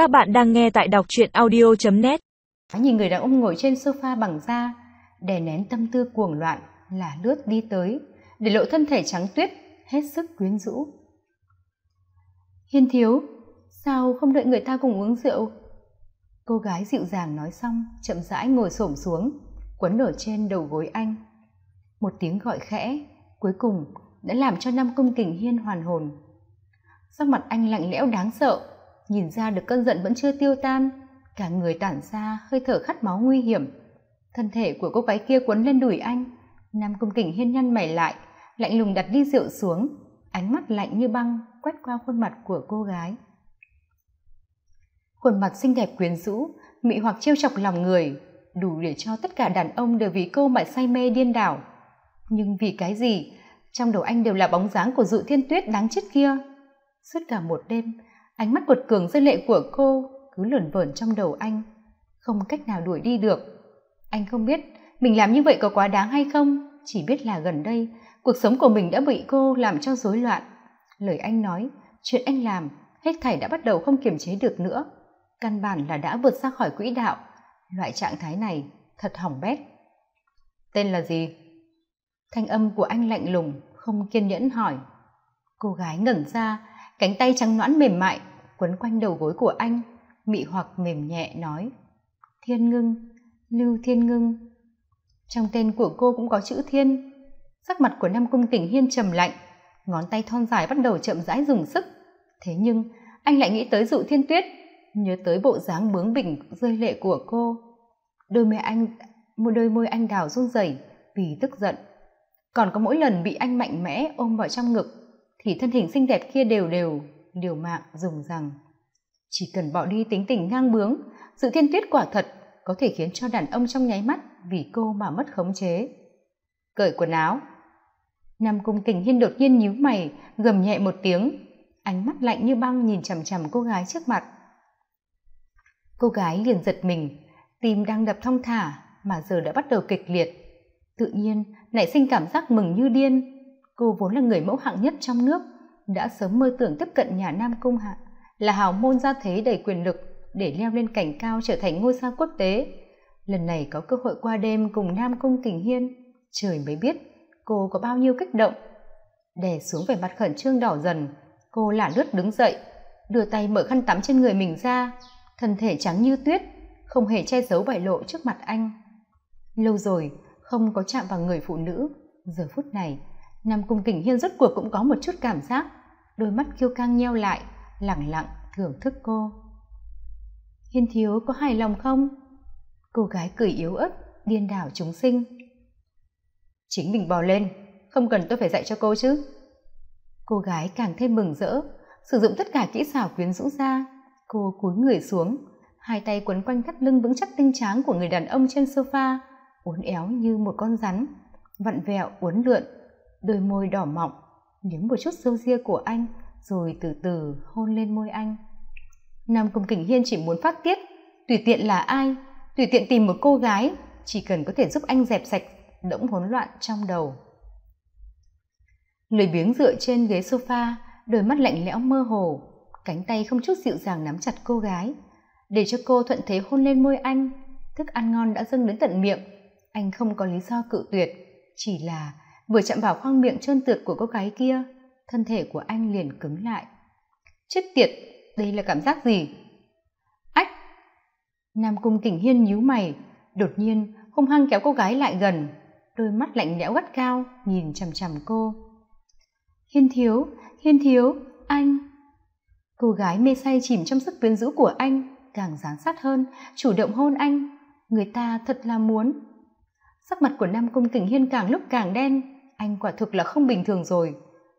Các bạn đang nghe tại đọc truyện audio.net Nhìn người đàn ông ngồi trên sofa bằng da, đè nén tâm tư cuồng loạn, là lướt đi tới, để lộ thân thể trắng tuyết, hết sức quyến rũ. Hiên thiếu, sao không đợi người ta cùng uống rượu? Cô gái dịu dàng nói xong, chậm rãi ngồi xổm xuống, quấn ở trên đầu gối anh. Một tiếng gọi khẽ, cuối cùng đã làm cho Nam công Kình Hiên hoàn hồn. Sắc mặt anh lạnh lẽo đáng sợ, nhìn ra được cơn giận vẫn chưa tiêu tan, cả người tản ra hơi thở khát máu nguy hiểm. Thân thể của cô gái kia quấn lên đùi anh, nam cung kình hiên nhăn mày lại, lạnh lùng đặt ly rượu xuống, ánh mắt lạnh như băng quét qua khuôn mặt của cô gái. Khuôn mặt xinh đẹp quyến rũ, mị hoặc trêu chọc lòng người, đủ để cho tất cả đàn ông đều vì cô mà say mê điên đảo. Nhưng vì cái gì, trong đầu anh đều là bóng dáng của dụ thiên tuyết đáng chết kia. Suốt cả một đêm ánh mắt quật cường rơi lệ của cô cứ lởn vởn trong đầu anh, không cách nào đuổi đi được. Anh không biết mình làm như vậy có quá đáng hay không, chỉ biết là gần đây cuộc sống của mình đã bị cô làm cho rối loạn. Lời anh nói, chuyện anh làm hết thảy đã bắt đầu không kiềm chế được nữa. Căn bản là đã vượt ra khỏi quỹ đạo. Loại trạng thái này thật hỏng bét. Tên là gì? Thanh âm của anh lạnh lùng, không kiên nhẫn hỏi. Cô gái ngẩn ra, cánh tay trắng nõn mềm mại quấn quanh đầu gối của anh, mị hoặc mềm nhẹ nói, thiên ngưng, lưu thiên ngưng. Trong tên của cô cũng có chữ thiên. Sắc mặt của nam cung tỉnh hiên trầm lạnh, ngón tay thon dài bắt đầu chậm rãi dùng sức. Thế nhưng, anh lại nghĩ tới dụ thiên tuyết, nhớ tới bộ dáng bướng bỉnh rơi lệ của cô. Đôi môi anh một đôi môi anh đào run rẩy vì tức giận. Còn có mỗi lần bị anh mạnh mẽ ôm vào trong ngực, thì thân hình xinh đẹp kia đều đều liều mạng dùng rằng, chỉ cần bỏ đi tính tình ngang bướng, sự thiên tuyết quả thật có thể khiến cho đàn ông trong nháy mắt vì cô mà mất khống chế. Cởi quần áo. Nam cung kình hiên đột nhiên nhíu mày, gầm nhẹ một tiếng, ánh mắt lạnh như băng nhìn chằm chằm cô gái trước mặt. Cô gái liền giật mình, tim đang đập thong thả mà giờ đã bắt đầu kịch liệt. Tự nhiên, nảy sinh cảm giác mừng như điên. Cô vốn là người mẫu hạng nhất trong nước đã sớm mơ tưởng tiếp cận nhà nam cung hạ, là hào môn gia thế đầy quyền lực để leo lên cảnh cao trở thành ngôi sao quốc tế. Lần này có cơ hội qua đêm cùng nam cung kình hiên, trời mới biết cô có bao nhiêu kích động. Đè xuống vẻ mặt khẩn trương đỏ dần, cô lả lướt đứng dậy, đưa tay mở khăn tắm trên người mình ra, thân thể trắng như tuyết, không hề che giấu bại lộ trước mặt anh. Lâu rồi, không có chạm vào người phụ nữ. Giờ phút này, nam cung kình hiên rốt cuộc cũng có một chút cảm giác đôi mắt kiêu căng nheo lại, lẳng lặng thưởng thức cô. Hiên thiếu có hài lòng không? Cô gái cười yếu ớt, điên đảo chúng sinh. Chính mình bò lên, không cần tôi phải dạy cho cô chứ. Cô gái càng thêm mừng rỡ, sử dụng tất cả kỹ xảo quyến rũ ra. Cô cúi người xuống, hai tay quấn quanh thắt lưng vững chắc tinh tráng của người đàn ông trên sofa, uốn éo như một con rắn, vặn vẹo, uốn lượn, đôi môi đỏ mọng liếm một chút sâu ria của anh, rồi từ từ hôn lên môi anh. Nam cung kình hiên chỉ muốn phát tiết, tùy tiện là ai, tùy tiện tìm một cô gái, chỉ cần có thể giúp anh dẹp sạch đẫm hỗn loạn trong đầu. Lười biếng dựa trên ghế sofa, đôi mắt lạnh lẽo mơ hồ, cánh tay không chút dịu dàng nắm chặt cô gái. Để cho cô thuận thế hôn lên môi anh, thức ăn ngon đã dâng đến tận miệng. Anh không có lý do cự tuyệt, chỉ là vừa chạm vào khoang miệng trơn tượt của cô gái kia, thân thể của anh liền cứng lại. Chết tiệt, đây là cảm giác gì? Ách! Nam cung kình hiên nhíu mày, đột nhiên hung hăng kéo cô gái lại gần, đôi mắt lạnh lẽo gắt cao nhìn chằm chằm cô. Hiên thiếu hiên thiếu, anh! Cô gái mê say chìm trong sức quyến rũ của anh, càng dán sát hơn, chủ động hôn anh. Người ta thật là muốn. Sắc mặt của nam cung kình hiên càng lúc càng đen anh quả thực là không bình thường rồi.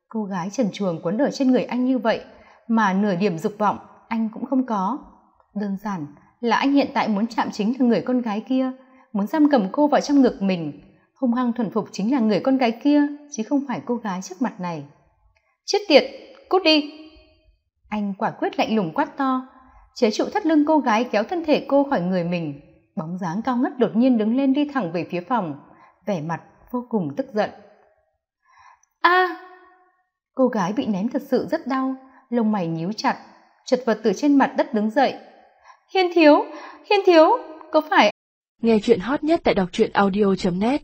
Cô gái trần chuồng quấn ở trên người anh như vậy, mà nửa điểm dục vọng anh cũng không có. Đơn giản là anh hiện tại muốn chạm chính là người con gái kia, muốn giam cầm cô vào trong ngực mình. Hung hăng thuần phục chính là người con gái kia, chứ không phải cô gái trước mặt này. Chết tiệt, cút đi! Anh quả quyết lạnh lùng quát to, chế trụ thắt lưng cô gái kéo thân thể cô khỏi người mình. Bóng dáng cao ngất đột nhiên đứng lên đi thẳng về phía phòng, vẻ mặt vô cùng tức giận a cô gái bị ném thật sự rất đau, lông mày nhíu chặt, chật vật từ trên mặt đất đứng dậy. Hiên thiếu hiên thiếu, có phải Nghe chuyện hot nhất tại đọc truyện audio.net